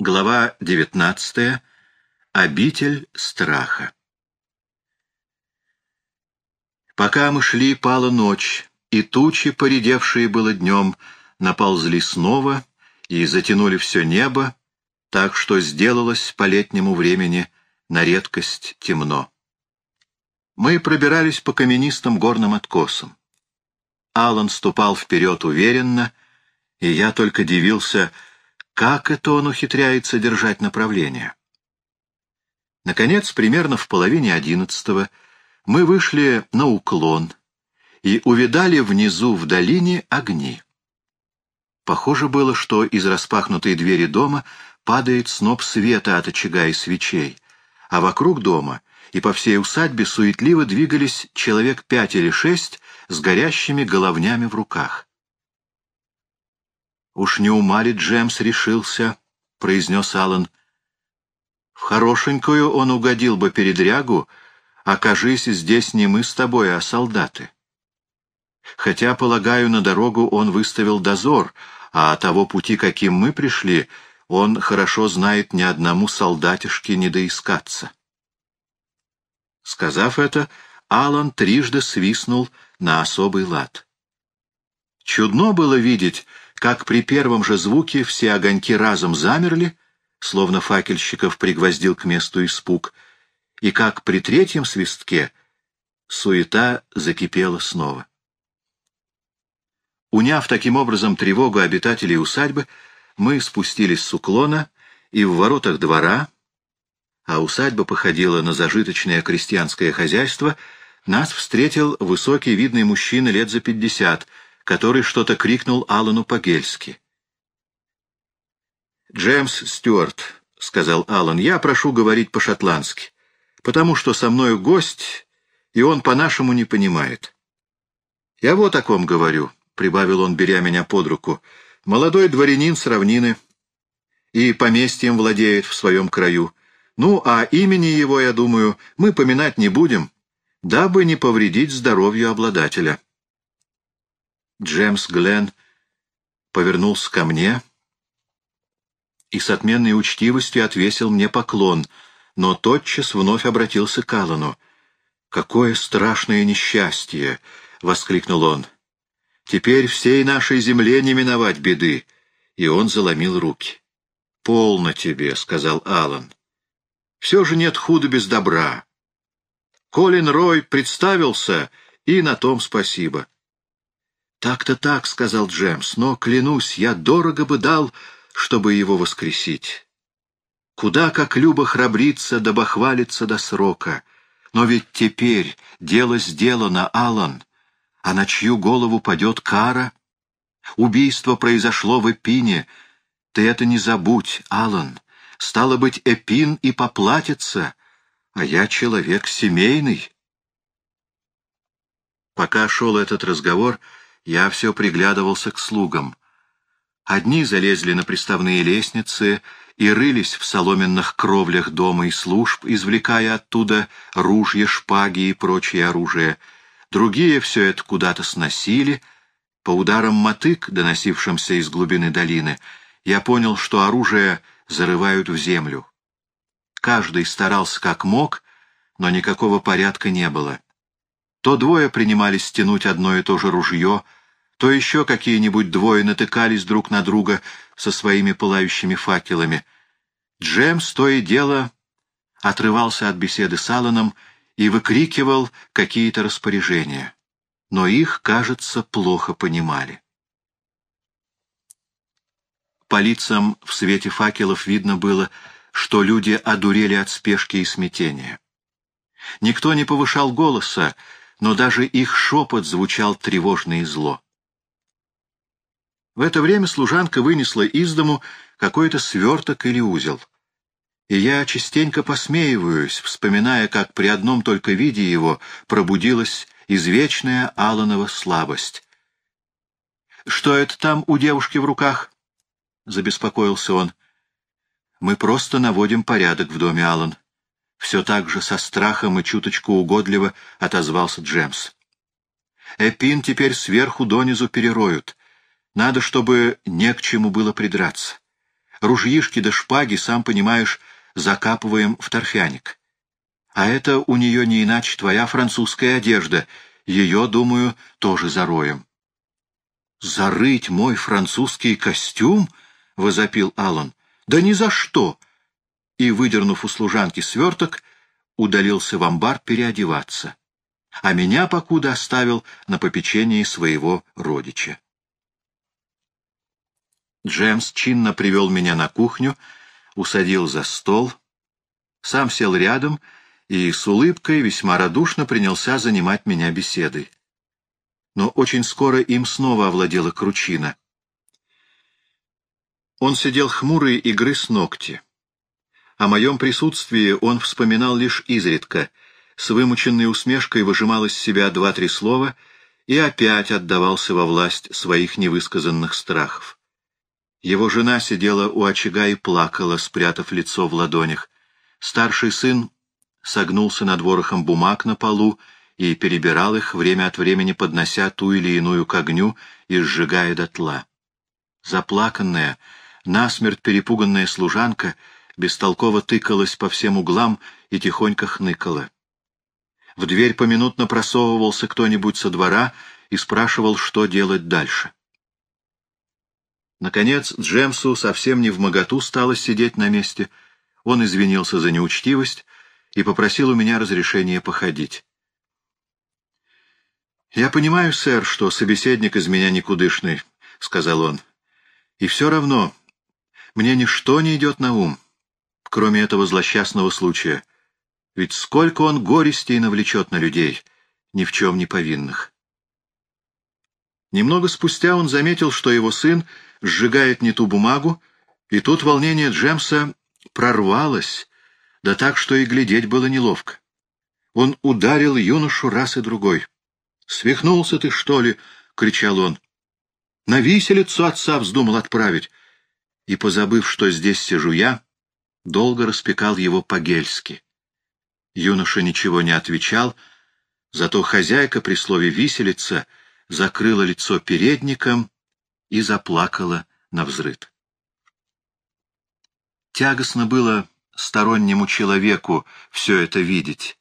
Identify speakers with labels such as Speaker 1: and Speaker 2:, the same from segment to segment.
Speaker 1: Глава 19. Обитель страха. Пока мы шли, пала ночь, и тучи, поредевшие было днем, наползли снова и затянули все небо, так что сделалось по летнему времени на редкость темно. Мы пробирались по каменистым горным откосам. Алан ступал вперед уверенно, и я только дивился, как это он ухитряется держать направление? Наконец, примерно в половине одиннадцатого мы вышли на уклон и увидали внизу в долине огни. Похоже было, что из распахнутой двери дома падает сноп света от очага и свечей, а вокруг дома и по всей усадьбе суетливо двигались человек пять или шесть с горящими головнями в руках. «Уж не ума Джемс решился?» — произнес Аллан. «В хорошенькую он угодил бы передрягу, окажись здесь не мы с тобой, а солдаты. Хотя, полагаю, на дорогу он выставил дозор, а того пути, каким мы пришли, он хорошо знает ни одному солдатишке не доискаться». Сказав это, Алан трижды свистнул на особый лад. Чудно было видеть, как при первом же звуке все огоньки разом замерли, словно факельщиков пригвоздил к месту испуг, и как при третьем свистке суета закипела снова. Уняв таким образом тревогу обитателей усадьбы, мы спустились с уклона и в воротах двора, а усадьба походила на зажиточное крестьянское хозяйство, нас встретил высокий видный мужчина лет за пятьдесят — который что-то крикнул Аллану по-гельски. «Джеймс Стюарт», — сказал Аллан, — «я прошу говорить по-шотландски, потому что со мною гость, и он по-нашему не понимает». «Я вот о ком говорю», — прибавил он, беря меня под руку, — «молодой дворянин с равнины и поместьем владеет в своем краю. Ну, а имени его, я думаю, мы поминать не будем, дабы не повредить здоровью обладателя». Джеймс Гленн повернулся ко мне и с отменной учтивостью отвесил мне поклон, но тотчас вновь обратился к Аллану. «Какое страшное несчастье!» — воскликнул он. «Теперь всей нашей земле не миновать беды!» И он заломил руки. «Полно тебе», — сказал Аллан. «Все же нет худа без добра. Колин Рой представился, и на том спасибо». «Так-то так», — сказал Джемс, — «но, клянусь, я дорого бы дал, чтобы его воскресить. Куда как любо храбриться да бахвалиться до срока. Но ведь теперь дело сделано, Алан, а на чью голову падет кара? Убийство произошло в Эпине. Ты это не забудь, Алан. Стало быть, Эпин и поплатится, а я человек семейный». Пока шел этот разговор, — я все приглядывался к слугам. Одни залезли на приставные лестницы и рылись в соломенных кровлях дома и служб, извлекая оттуда ружья, шпаги и прочее оружие. Другие все это куда-то сносили. По ударам мотык, доносившимся из глубины долины, я понял, что оружие зарывают в землю. Каждый старался как мог, но никакого порядка не было. То двое принимались стянуть одно и то же ружье — то еще какие-нибудь двое натыкались друг на друга со своими пылающими факелами. Джемс то и дело отрывался от беседы с Алланом и выкрикивал какие-то распоряжения. Но их, кажется, плохо понимали. По лицам в свете факелов видно было, что люди одурели от спешки и смятения. Никто не повышал голоса, но даже их шепот звучал тревожно и зло. В это время служанка вынесла из дому какой-то сверток или узел. И я частенько посмеиваюсь, вспоминая, как при одном только виде его пробудилась извечная Аланова слабость. «Что это там у девушки в руках?» — забеспокоился он. «Мы просто наводим порядок в доме, Алан. Все так же со страхом и чуточку угодливо отозвался Джемс. «Эпин теперь сверху донизу перероют. Надо, чтобы не к чему было придраться. Ружьишки да шпаги, сам понимаешь, закапываем в торфяник. А это у нее не иначе твоя французская одежда. Ее, думаю, тоже зароем. «Зарыть мой французский костюм?» — возопил Аллан. «Да ни за что!» И, выдернув у служанки сверток, удалился в амбар переодеваться. А меня покуда оставил на попечении своего родича. Джемс чинно привел меня на кухню, усадил за стол, сам сел рядом и с улыбкой весьма радушно принялся занимать меня беседой. Но очень скоро им снова овладела кручина. Он сидел хмурый и грыз ногти. О моем присутствии он вспоминал лишь изредка, с вымученной усмешкой выжимал из себя два-три слова и опять отдавался во власть своих невысказанных страхов. Его жена сидела у очага и плакала, спрятав лицо в ладонях. Старший сын согнулся над ворохом бумаг на полу и перебирал их, время от времени поднося ту или иную к огню и сжигая дотла. Заплаканная, насмерть перепуганная служанка бестолково тыкалась по всем углам и тихонько хныкала. В дверь поминутно просовывался кто-нибудь со двора и спрашивал, что делать дальше. Наконец, Джемсу совсем не в моготу стало сидеть на месте. Он извинился за неучтивость и попросил у меня разрешения походить. «Я понимаю, сэр, что собеседник из меня никудышный», — сказал он. «И все равно мне ничто не идет на ум, кроме этого злосчастного случая. Ведь сколько он горестей навлечет на людей, ни в чем не повинных». Немного спустя он заметил, что его сын сжигает не ту бумагу, и тут волнение Джемса прорвалось, да так, что и глядеть было неловко. Он ударил юношу раз и другой. «Свихнулся ты, что ли?» — кричал он. «На виселицу отца вздумал отправить». И, позабыв, что здесь сижу я, долго распекал его по-гельски. Юноша ничего не отвечал, зато хозяйка при слове «виселица» закрыла лицо передником и заплакала на взрыд. Тягостно было стороннему человеку все это видеть.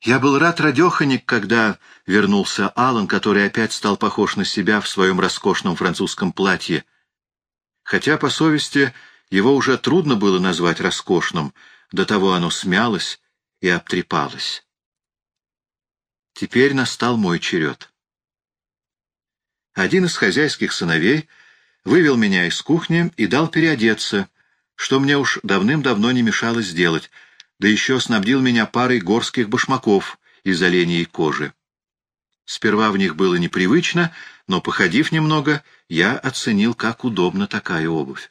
Speaker 1: Я был рад радеханик, когда вернулся Алан, который опять стал похож на себя в своем роскошном французском платье. Хотя, по совести, его уже трудно было назвать роскошным, до того оно смялось и обтрепалось. Теперь настал мой черед. Один из хозяйских сыновей вывел меня из кухни и дал переодеться, что мне уж давным-давно не мешало сделать, да еще снабдил меня парой горских башмаков из оленей кожи. Сперва в них было непривычно, но, походив немного, я оценил, как удобна такая обувь.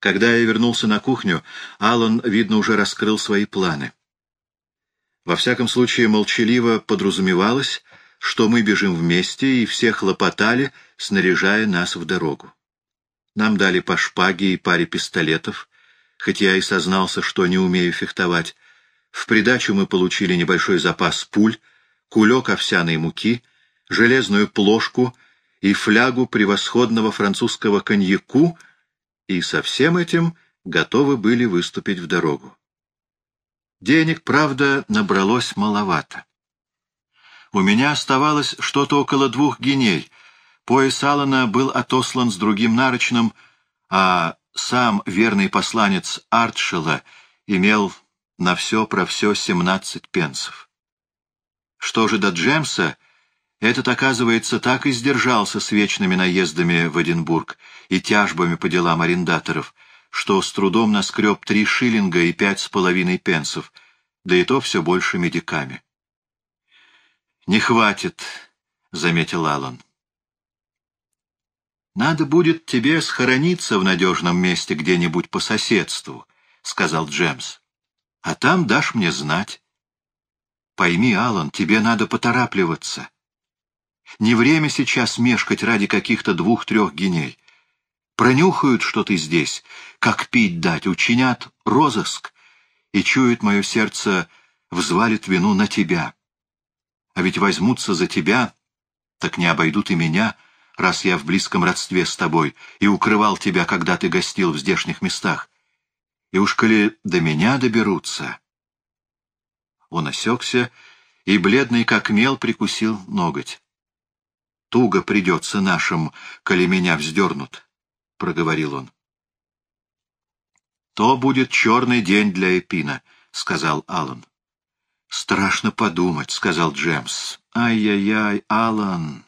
Speaker 1: Когда я вернулся на кухню, Алан, видно, уже раскрыл свои планы. Во всяком случае, молчаливо подразумевалось, что мы бежим вместе, и все хлопотали, снаряжая нас в дорогу. Нам дали по шпаге и паре пистолетов, хотя я и сознался, что не умею фехтовать. В придачу мы получили небольшой запас пуль, кулек овсяной муки, железную плошку и флягу превосходного французского коньяку, и со всем этим готовы были выступить в дорогу. Денег, правда, набралось маловато. У меня оставалось что-то около двух геней. Пояс Алана был отослан с другим нарочным, а сам верный посланец Артшела имел на все про все семнадцать пенсов. Что же до Джемса, этот, оказывается, так и сдержался с вечными наездами в Эдинбург и тяжбами по делам арендаторов, что с трудом наскреб три шиллинга и пять с половиной пенсов, да и то все больше медиками. «Не хватит», — заметил Аллан. «Надо будет тебе схорониться в надежном месте где-нибудь по соседству», — сказал Джемс. «А там дашь мне знать. Пойми, Аллан, тебе надо поторапливаться. Не время сейчас мешкать ради каких-то двух-трех геней. Пронюхают, что ты здесь, как пить дать, учинят розыск, и чует мое сердце, взвалит вину на тебя. А ведь возьмутся за тебя, так не обойдут и меня, раз я в близком родстве с тобой и укрывал тебя, когда ты гостил в здешних местах. И уж коли до меня доберутся...» Он осекся и, бледный как мел, прикусил ноготь. «Туго придется нашим, коли меня вздернут», — проговорил он. «То будет черный день для Эпина», — сказал Аллан. «Страшно подумать», — сказал Джемс. «Ай-яй-яй, Аллан,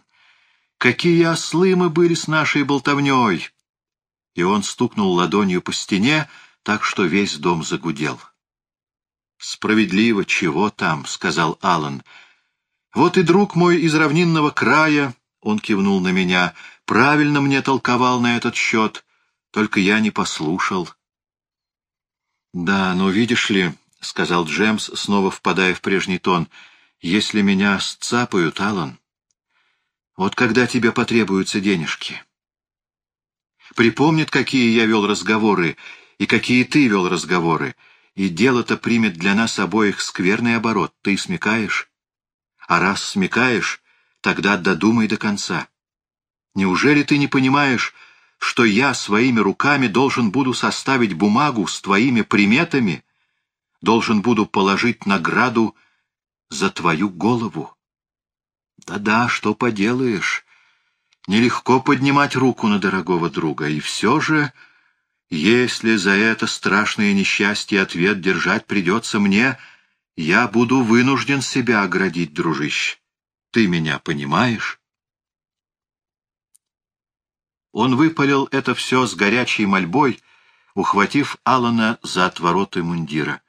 Speaker 1: какие ослы мы были с нашей болтовней!» И он стукнул ладонью по стене, так что весь дом загудел. «Справедливо, чего там?» — сказал Аллан. «Вот и друг мой из равнинного края, — он кивнул на меня, — правильно мне толковал на этот счет, только я не послушал». «Да, но видишь ли, — сказал Джемс, снова впадая в прежний тон, — если меня сцапают, Аллан, вот когда тебе потребуются денежки. Припомнит, какие я вел разговоры и какие ты вел разговоры, и дело-то примет для нас обоих скверный оборот. Ты смекаешь? А раз смекаешь, тогда додумай до конца. Неужели ты не понимаешь, что я своими руками должен буду составить бумагу с твоими приметами, должен буду положить награду за твою голову? Да-да, что поделаешь. Нелегко поднимать руку на дорогого друга, и все же... Если за это страшное несчастье ответ держать придется мне, я буду вынужден себя оградить, дружище. Ты меня понимаешь? Он выпалил это все с горячей мольбой, ухватив Алана за отвороты мундира.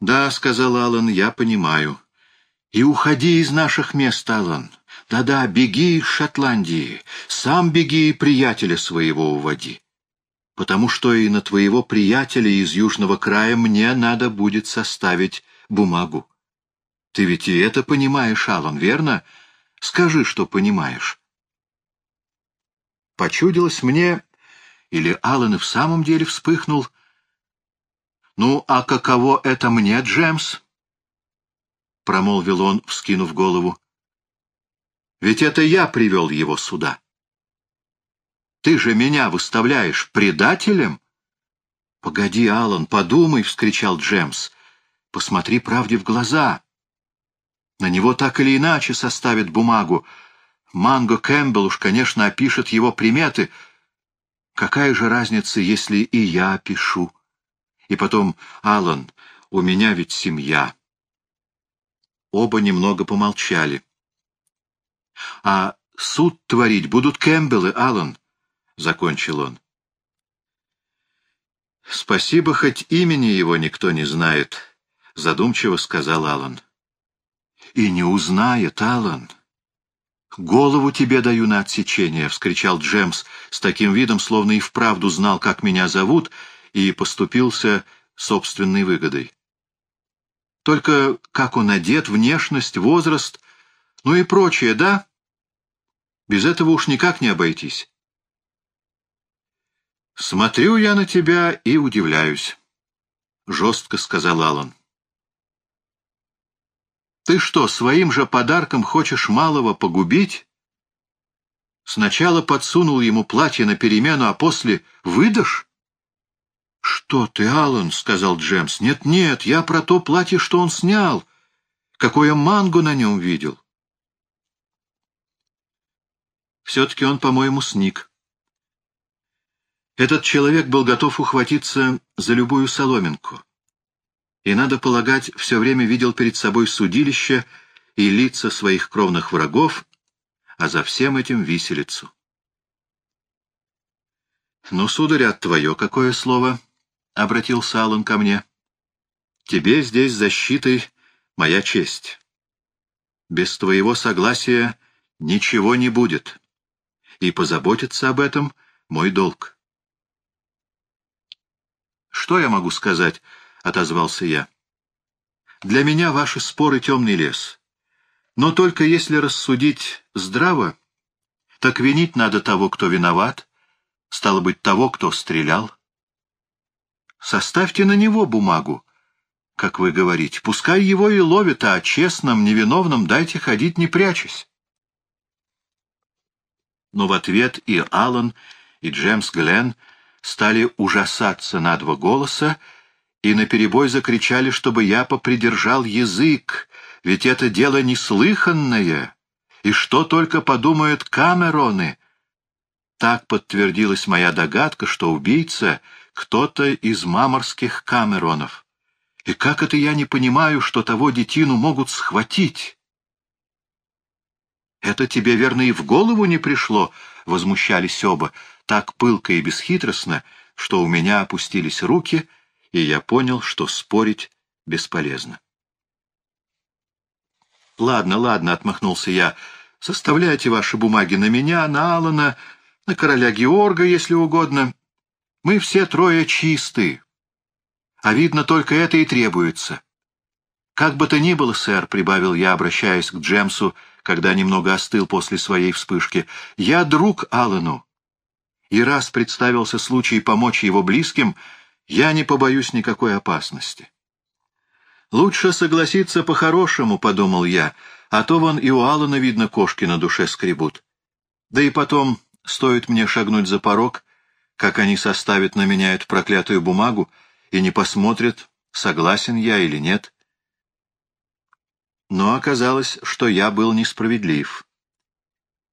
Speaker 1: «Да», — сказал Алан, — «я понимаю. И уходи из наших мест, Алан. Да-да, беги из Шотландии. Сам беги и приятеля своего уводи потому что и на твоего приятеля из Южного края мне надо будет составить бумагу. Ты ведь и это понимаешь, Алан, верно? Скажи, что понимаешь. Почудилось мне, или Алан и в самом деле вспыхнул. «Ну, а каково это мне, Джемс?» — промолвил он, вскинув голову. «Ведь это я привел его сюда». Ты же меня выставляешь предателем? — Погоди, Алан, подумай, — вскричал Джемс. — Посмотри правде в глаза. На него так или иначе составят бумагу. Манго Кэмпбелл уж, конечно, опишет его приметы. Какая же разница, если и я пишу? И потом, Алан, у меня ведь семья. Оба немного помолчали. — А суд творить будут Кэмпбеллы, Алан? — закончил он. «Спасибо, хоть имени его никто не знает», — задумчиво сказал Алан. «И не узнает, Алан. Голову тебе даю на отсечение», — вскричал Джемс с таким видом, словно и вправду знал, как меня зовут, и поступился собственной выгодой. Только как он одет, внешность, возраст, ну и прочее, да? Без этого уж никак не обойтись. «Смотрю я на тебя и удивляюсь», — жестко сказал Алан. «Ты что, своим же подарком хочешь малого погубить? Сначала подсунул ему платье на перемену, а после выдашь?» «Что ты, Алан?» — сказал Джемс. «Нет-нет, я про то платье, что он снял. Какое манго на нем видел!» Все-таки он, по-моему, сник. Этот человек был готов ухватиться за любую соломинку. И, надо полагать, все время видел перед собой судилище и лица своих кровных врагов, а за всем этим виселицу. «Ну, сударь, от твое какое слово?» — обратился Аллан ко мне. «Тебе здесь защитой моя честь. Без твоего согласия ничего не будет, и позаботиться об этом — мой долг». «Что я могу сказать?» — отозвался я. «Для меня ваши споры — темный лес. Но только если рассудить здраво, так винить надо того, кто виноват, стало быть, того, кто стрелял. Составьте на него бумагу, как вы говорите. Пускай его и ловят, а честным, невиновным дайте ходить, не прячась. но в ответ и Аллан, и Джеймс Гленн стали ужасаться на два голоса и наперебой закричали, чтобы я попридержал язык, ведь это дело неслыханное, и что только подумают Камероны. Так подтвердилась моя догадка, что убийца — кто-то из маморских Камеронов. И как это я не понимаю, что того детину могут схватить? «Это тебе, верно, и в голову не пришло?» — возмущались оба, так пылко и бесхитростно, что у меня опустились руки, и я понял, что спорить бесполезно. «Ладно, ладно», — отмахнулся я, — «составляйте ваши бумаги на меня, на Алана, на короля Георга, если угодно. Мы все трое чисты, а видно, только это и требуется». «Как бы то ни было, сэр», — прибавил я, обращаясь к Джемсу, когда немного остыл после своей вспышки, — «я друг Аллену. И раз представился случай помочь его близким, я не побоюсь никакой опасности». «Лучше согласиться по-хорошему», — подумал я, — «а то вон и у Аллана, видно, кошки на душе скребут. Да и потом, стоит мне шагнуть за порог, как они составят на меня эту проклятую бумагу и не посмотрят, согласен я или нет». Но оказалось, что я был несправедлив.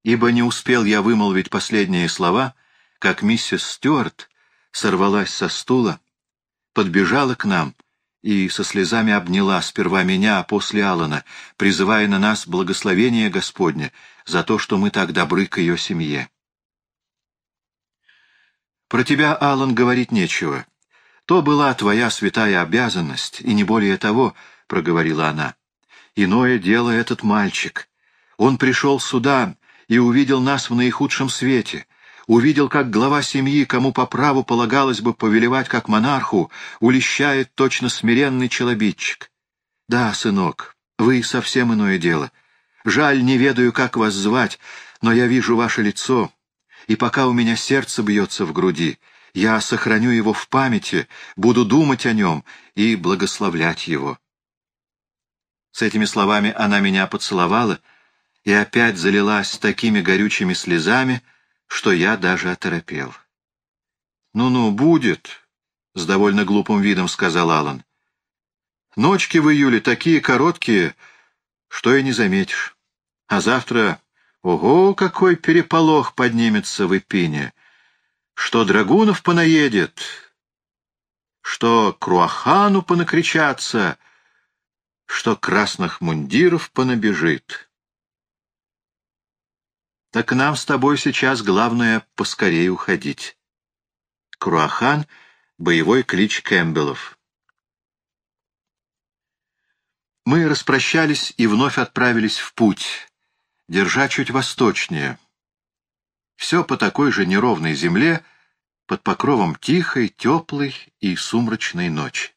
Speaker 1: Ибо не успел я вымолвить последние слова, как миссис Стюарт сорвалась со стула, подбежала к нам и со слезами обняла сперва меня, а после Алана, призывая на нас благословение Господне за то, что мы так добры к ее семье. «Про тебя, Алан, говорить нечего. То была твоя святая обязанность, и не более того», — проговорила она. Иное дело этот мальчик. Он пришел сюда и увидел нас в наихудшем свете, увидел, как глава семьи, кому по праву полагалось бы повелевать как монарху, улещает точно смиренный челобитчик. Да, сынок, вы совсем иное дело. Жаль, не ведаю, как вас звать, но я вижу ваше лицо, и пока у меня сердце бьется в груди, я сохраню его в памяти, буду думать о нем и благословлять его. С этими словами она меня поцеловала и опять залилась такими горючими слезами, что я даже оторопел. «Ну-ну, будет», — с довольно глупым видом сказал Алан. «Ночки в июле такие короткие, что и не заметишь. А завтра, ого, какой переполох поднимется в Ипине! Что Драгунов понаедет, что Круахану понакричаться, что красных мундиров понабежит. Так нам с тобой сейчас главное поскорее уходить. Круахан — боевой клич Кэмпбеллов. Мы распрощались и вновь отправились в путь, держа чуть восточнее. Все по такой же неровной земле, под покровом тихой, теплой и сумрачной ночи.